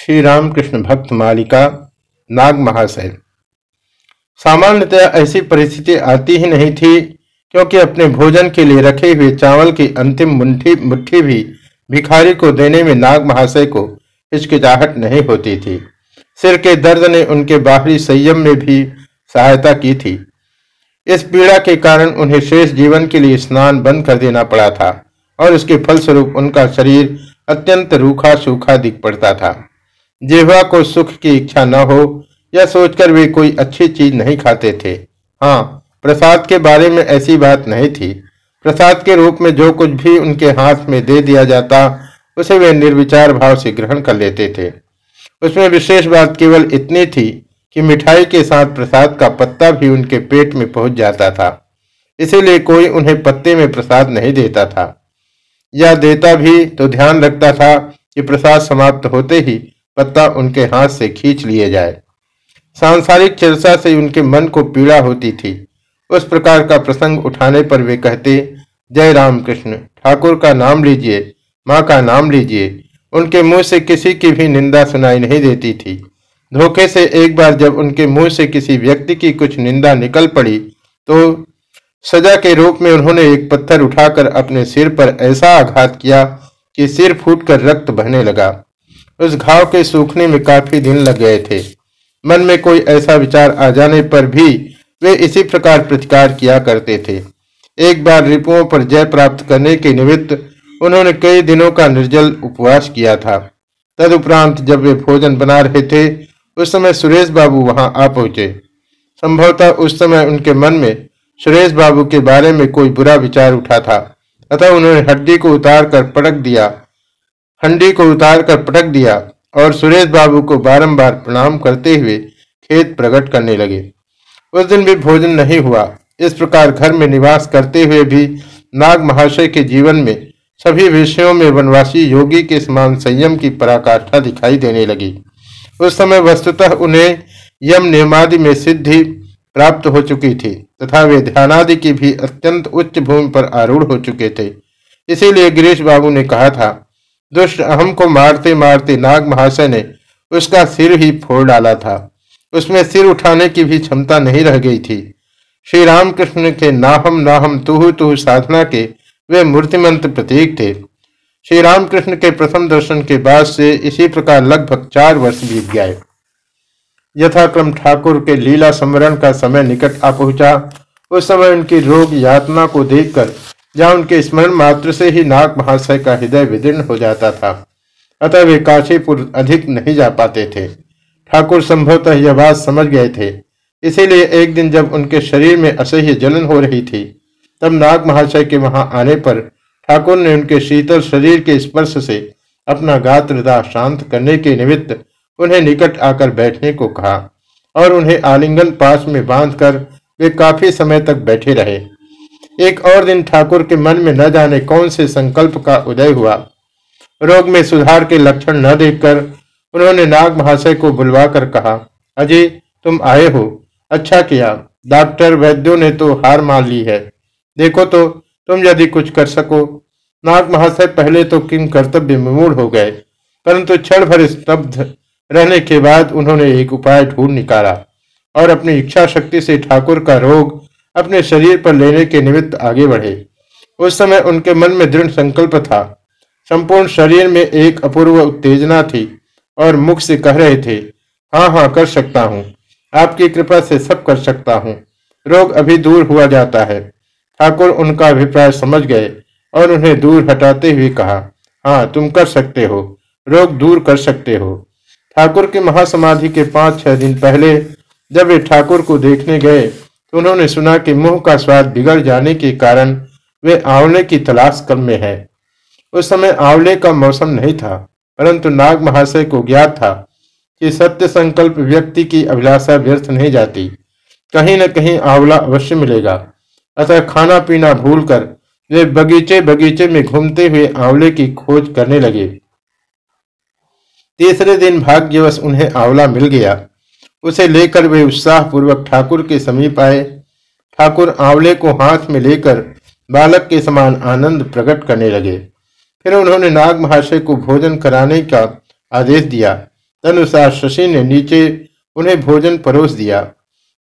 श्री रामकृष्ण भक्त मालिका नाग महाशय सामान्यतया ऐसी परिस्थिति आती ही नहीं थी, क्योंकि अपने भोजन के लिए रखे हुए चावल की अंतिम मुट्ठी मुट्ठी भी भिखारी को देने में नाग महाशय को हिचकिचाहट नहीं होती थी। सिर के दर्द ने उनके बाहरी संयम में भी सहायता की थी। इस पीड़ा के कारण उन्हें शेष जीवन के लिए स्नान बंद कर देना पड़ा था, और उसके फलस्वरूप उनका शरीर अत्यंत रूखा सूखा दिख पड़ता था। जिहवा को सुख की इच्छा न हो, यह सोचकर वे कोई अच्छी चीज़ नहीं खाते थे। हाँ प्रसाद के बारे में ऐसी बात नहीं थी। प्रसाद के रूप में जो कुछ भी उनके हाथ में दे दिया जाता, उसे वे निर्विचार भाव से ग्रहण कर लेते थे। उसमें विशेष बात केवल इतनी थी कि मिठाई के साथ प्रसाद का पत्ता भी उनके पेट में पहुँच जाता था। इसीलिए कोई उन्हें पत्ते में प्रसाद नहीं देता था। या देता भी तो ध्यान रखता था कि प्रसाद समाप्त होते ही पत्ता उनके हाथ से खींच लिए जाए। सांसारिक चर्चा से उनके मन को पीड़ा होती थी। उस प्रकार का प्रसंग उठाने पर वे कहते, जय राम कृष्ण ठाकुर का नाम लीजिए, माँ का नाम लीजिए। उनके मुँह से किसी की भी निंदा सुनाई नहीं देती थी। धोखे से एक बार जब उनके मुँह से किसी व्यक्ति की कुछ निंदा निकल पड़ी तो सजा के रूप में उन्होंने एक पत्थर उठाकर अपने सिर पर ऐसा आघात किया कि सिर फूटकर रक्त बहने लगा। उस घाव के सूखने में काफ़ी दिन लग गए थे। मन में कोई ऐसा विचार आ जाने पर भी वे इसी प्रकार प्रतिकार किया करते थे। एक बार रिपुओं पर जय प्राप्त करने के निमित्त उन्होंने कई दिनों का निर्जल उपवास किया था। तदुपरांत जब वे भोजन बना रहे थे, उस समय सुरेश बाबू वहाँ आ पहुँचे। संभवतः उस समय उनके मन में सुरेश बाबू के बारे में कोई बुरा विचार उठा था, अतः उन्होंने हड्डी को उतार कर पटक दिया हंडी को उतार कर पटक दिया और सुरेश बाबू को बारंबार प्रणाम करते हुए खेत प्रकट करने लगे। उस दिन भी भोजन नहीं हुआ। इस प्रकार घर में निवास करते हुए भी नाग महाशय के जीवन में सभी विषयों में वनवासी योगी के समान संयम की पराकाष्ठा दिखाई देने लगी। उस समय वस्तुतः उन्हें यम नियमादि में सिद्धि प्राप्त हो चुकी थी तथा वे ध्यानादि की भी अत्यंत उच्च भूमि पर आरूढ़ हो चुके थे। इसीलिए गिरीश बाबू ने कहा था दुष्ट अहम को मारते मारते नाग महाशय ने उसका सिर ही फोड़ डाला था। उसमें सिर उठाने की भी क्षमता नहीं रह गई थी। श्री रामकृष्ण के नाहम नाहम तुहु तुहु साधना के वे मूर्तिमंत प्रतीक थे। श्री रामकृष्ण के प्रथम दर्शन के बाद से इसी प्रकार लगभग चार वर्ष बीत गए। यथाक्रम ठाकुर के लीला स्मरण का समय निकट आ पहुँचा। उस समय उनकी रोग यातना को देखकर जहाँ उनके स्मरण मात्र से ही नाग महाशय का हृदय विदीर्ण हो जाता था। अतः वे काशीपुर अधिक नहीं जा पाते थे। ठाकुर संभवतः यह बात समझ गए थे। इसीलिए एक दिन जब उनके शरीर में असह्य जलन हो रही थी, तब नाग महाशय के वहाँ आने पर ठाकुर ने उनके शीतल शरीर के स्पर्श से अपना गात्रदा शांत करने के निमित्त उन्हें निकट आकर बैठने को कहा और उन्हें आलिंगन पास में बांधकर वे काफ़ी समय तक बैठे रहे। एक और दिन ठाकुर के मन में न जाने कौन से संकल्प का उदय हुआ। रोग में सुधार के लक्षण न देखकर उन्होंने नाग महाशय को बुलवाकर कहा, अजय, तुम आए हो। अच्छा किया। डॉक्टर वैद्यों ने तो हार मान ली है। देखो तो तुम यदि कुछ कर सको। नाग महाशय पहले तो किम कर्तव्य मूड हो गए, परंतु क्षण भर स्तब्ध रहने के बाद उन्होंने एक उपाय ढूंढ निकाला और अपनी इच्छा शक्ति से ठाकुर का रोग अपने शरीर पर लेने के निमित्त आगे बढ़े। उस समय उनके मन में दृढ़ संकल्प था। संपूर्ण शरीर में एक अपूर्व उत्तेजना थी और मुख से कह रहे थे हाँ हाँ कर सकता हूँ। आपकी कृपा से सब कर सकता हूँ। रोग अभी दूर हुआ जाता है। ठाकुर उनका अभिप्राय समझ गए और उन्हें दूर हटाते हुए कहा हाँ तुम कर सकते हो। रोग दूर कर सकते हो। ठाकुर की महासमाधि के पाँच छह दिन पहले, जब वे ठाकुर को देखने गए उन्होंने सुना कि मुँह का स्वाद बिगड़ जाने के कारण वे आंवले की तलाश कर में है। उस समय आंवले का मौसम नहीं था, परंतु नाग महाशय को ज्ञात था कि सत्य संकल्प व्यक्ति की अभिलाषा व्यर्थ नहीं जाती। कहीं न कहीं आंवला अवश्य मिलेगा। अतः खाना पीना भूलकर वे बगीचे बगीचे में घूमते हुए आंवले की खोज करने लगे। तीसरे दिन भाग्यवश उन्हें आंवला मिल गया। उसे लेकर वे उत्साह पूर्वक ठाकुर के समीप आए। ठाकुर आंवले को हाथ में लेकर बालक के समान आनंद प्रकट करने लगे। फिर उन्होंने नाग महाशय को भोजन कराने का आदेश दिया। तदनुसार शशि ने नीचे उन्हें भोजन परोस दिया।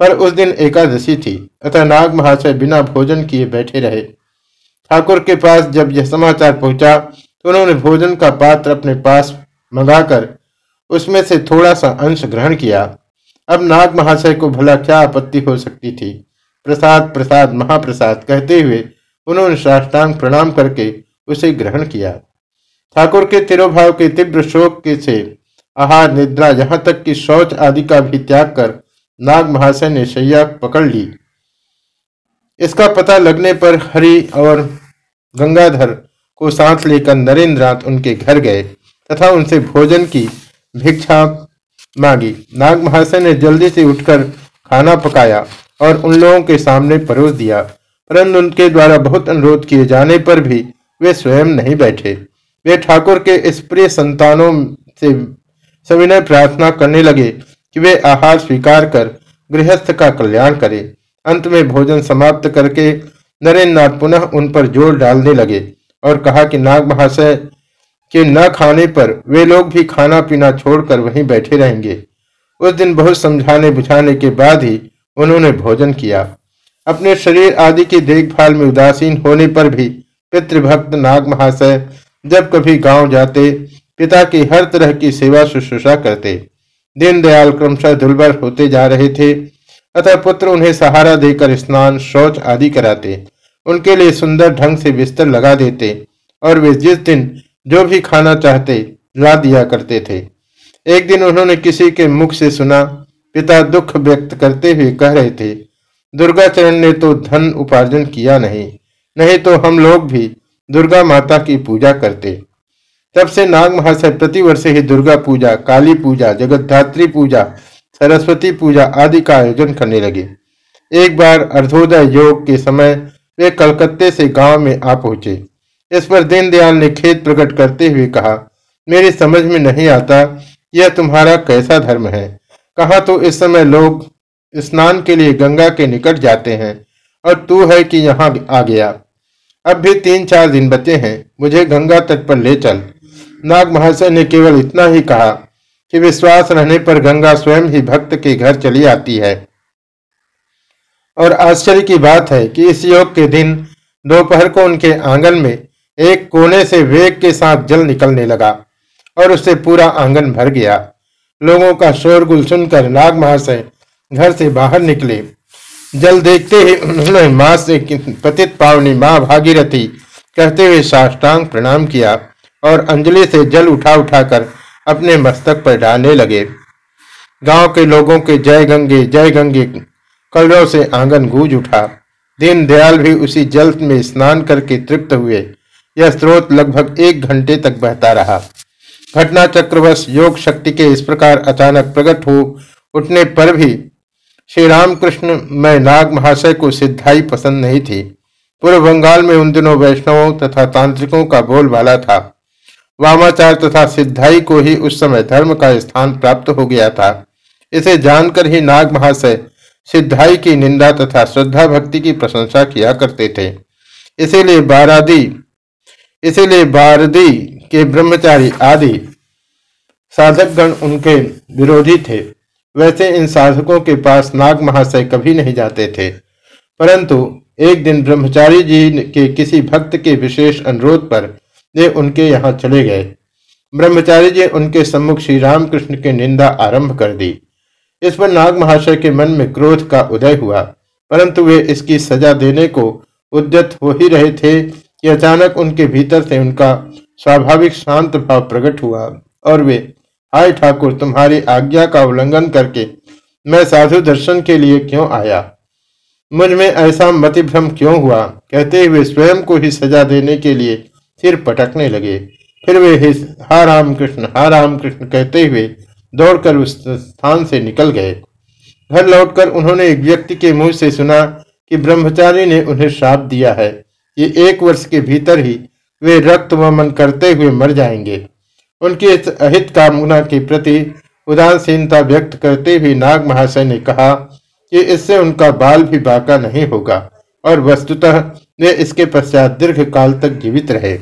पर उस दिन एकादशी थी, अतः नाग महाशय बिना भोजन किए बैठे रहे। ठाकुर के पास जब यह समाचार पहुँचा तो उन्होंने भोजन का पात्र अपने पास मंगाकर उसमें से थोड़ा सा अंश ग्रहण किया। अब नाग महाशय को भला क्या आपत्ति हो सकती थी? प्रसाद प्रसाद, महाप्रसाद कहते हुए उन्होंने साष्टांग प्रणाम करके उसे ग्रहण किया। ठाकुर के तिरुभाव के तीव्र शोक के से आहार, निद्रा, यहाँ तक कि शौच आदि का भी त्याग कर नाग महाशय ने शैया पकड़ ली। इसका पता लगने पर हरि और गंगाधर को साथ लेकर नरेंद्रनाथ उनके घर गए तथा उनसे भोजन की भिक्षा मांगी। नाग महाशय ने जल्दी से उठकर खाना पकाया और उन लोगों के सामने परोस दिया, परंतु उनके द्वारा बहुत अनुरोध किए जाने पर भी वे स्वयं नहीं बैठे। वे ठाकुर के इस प्रिय संतानों से सविनय प्रार्थना करने लगे कि वे आहार स्वीकार कर गृहस्थ का कल्याण करे। अंत में भोजन समाप्त करके नरेंद्र नाथ पुनः उन पर ज़ोर डालने लगे और कहा कि नाग महाशय के न खाने पर वे लोग भी खाना पीना छोड़कर वहीं बैठे रहेंगे। उस दिन बहुत समझाने बुझाने के बाद ही उन्होंने भोजन किया। अपने शरीर आदि की देखभाल में उदासीन होने पर भी पितृभक्त नाग महाशय जब कभी गाँव जाते, पिता की हर तरह की सेवा शुश्रूषा करते। दीनदयाल क्रमशः दुर्बल होते जा रहे थे, अतः पुत्र उन्हें सहारा देकर स्नान, शौच आदि कराते। उनके लिए सुंदर ढंग से बिस्तर लगा देते और वे जिस दिन जो भी खाना चाहते, ला दिया करते थे। एक दिन उन्होंने किसी के मुख से सुना, पिता दुख व्यक्त करते हुए कह रहे थे, दुर्गाचरण ने तो धन उपार्जन किया नहीं नहीं तो हम लोग भी दुर्गा माता की पूजा करते। तब से नाग महाशय प्रतिवर्ष ही दुर्गा पूजा, काली पूजा जगतधात्री पूजा, सरस्वती पूजा आदि का आयोजन करने लगे। एक बार अर्धोदय योग के समय वे कलकत्ते से गाँव में आ पहुँचे। इस पर दीनदयाल ने खेत प्रकट करते हुए कहा, मेरी समझ में नहीं आता यह तुम्हारा कैसा धर्म है। कहा तो इस समय लोग स्नान के लिए गंगा के निकट जाते हैं और तू है कि यहाँ आ गया। अब भी तीन चार दिन बचे हैं, मुझे गंगा तट पर ले चल। नाग महाशय ने केवल इतना ही कहा कि विश्वास रहने पर गंगा स्वयं ही भक्त के घर चली आती है। और आश्चर्य की बात है कि इस योग के दिन दोपहर को उनके आँगन में एक कोने से वेग के साथ जल निकलने लगा और उससे पूरा आँगन भर गया। लोगों का शोरगुल सुनकर नाग महाशय घर से बाहर निकले। जल देखते ही उन्होंने माँ से पतित पावनी माँ भागीरथी कहते हुए साष्टांग प्रणाम किया और अंजलि से जल उठा उठाकर अपने मस्तक पर डालने लगे। गाँव के लोगों के जय गंगे जय गंगे कलरों से आँगन गूंज उठा। दीन दयाल भी उसी जल में स्नान करके तृप्त हुए। यह स्रोत लगभग एक घंटे तक बहता रहा। घटना चक्रवश योग शक्ति के इस प्रकार अचानक प्रकट हो उठने पर भी श्री रामकृष्ण में नाग महाशय को सिद्धाई पसंद नहीं थी। पूर्व बंगाल में उन दिनों वैष्णवों तथा तांत्रिकों का बोलबाला था। वामाचार तथा सिद्धाई को ही उस समय धर्म का स्थान प्राप्त हो गया था। इसे जानकर ही नाग महाशय सिद्धाई की निंदा तथा श्रद्धा भक्ति की प्रशंसा किया करते थे। इसीलिए बारादी इसीलिए बारदी के ब्रह्मचारी आदि साधकगण उनके विरोधी थे। वैसे इन साधकों के पास नाग महाशय कभी नहीं जाते थे। परंतु एक दिन ब्रह्मचारी जी के किसी भक्त के विशेष अनुरोध पर वे उनके यहाँ चले गए। ब्रह्मचारी जी उनके सम्मुख श्री रामकृष्ण की निंदा आरंभ कर दी। इस पर नाग महाशय के मन में क्रोध का उदय हुआ, परंतु वे इसकी सजा देने को उद्यत हो ही रहे थे कि अचानक उनके भीतर से उनका स्वाभाविक शांत भाव प्रकट हुआ और वे, हाय ठाकुर, तुम्हारी आज्ञा का उल्लंघन करके मैं साधु दर्शन के लिए क्यों आया? मुझमें ऐसा मतिभ्रम क्यों हुआ? कहते हुए स्वयं को ही सजा देने के लिए सिर पटकने लगे। फिर वे हा राम कृष्ण हा राम कृष्ण कहते हुए दौड़कर उस स्थान से निकल गए। घर लौटकर उन्होंने एक व्यक्ति के मुँह से सुना कि ब्रह्मचारी ने उन्हें श्राप दिया है। कि एक वर्ष के भीतर ही वे रक्त वमन करते हुए मर जाएँगे। उनकी इस अहित कामना के प्रति उदासीनता व्यक्त करते हुए नाग महाशय ने कहा कि इससे उनका बाल भी बाका नहीं होगा और वस्तुतः वे इसके पश्चात दीर्घ काल तक जीवित रहे।